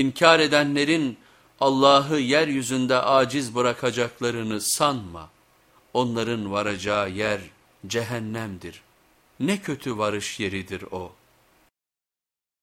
İnkar edenlerin Allah'ı yeryüzünde aciz bırakacaklarını sanma. Onların varacağı yer cehennemdir. Ne kötü varış yeridir o.''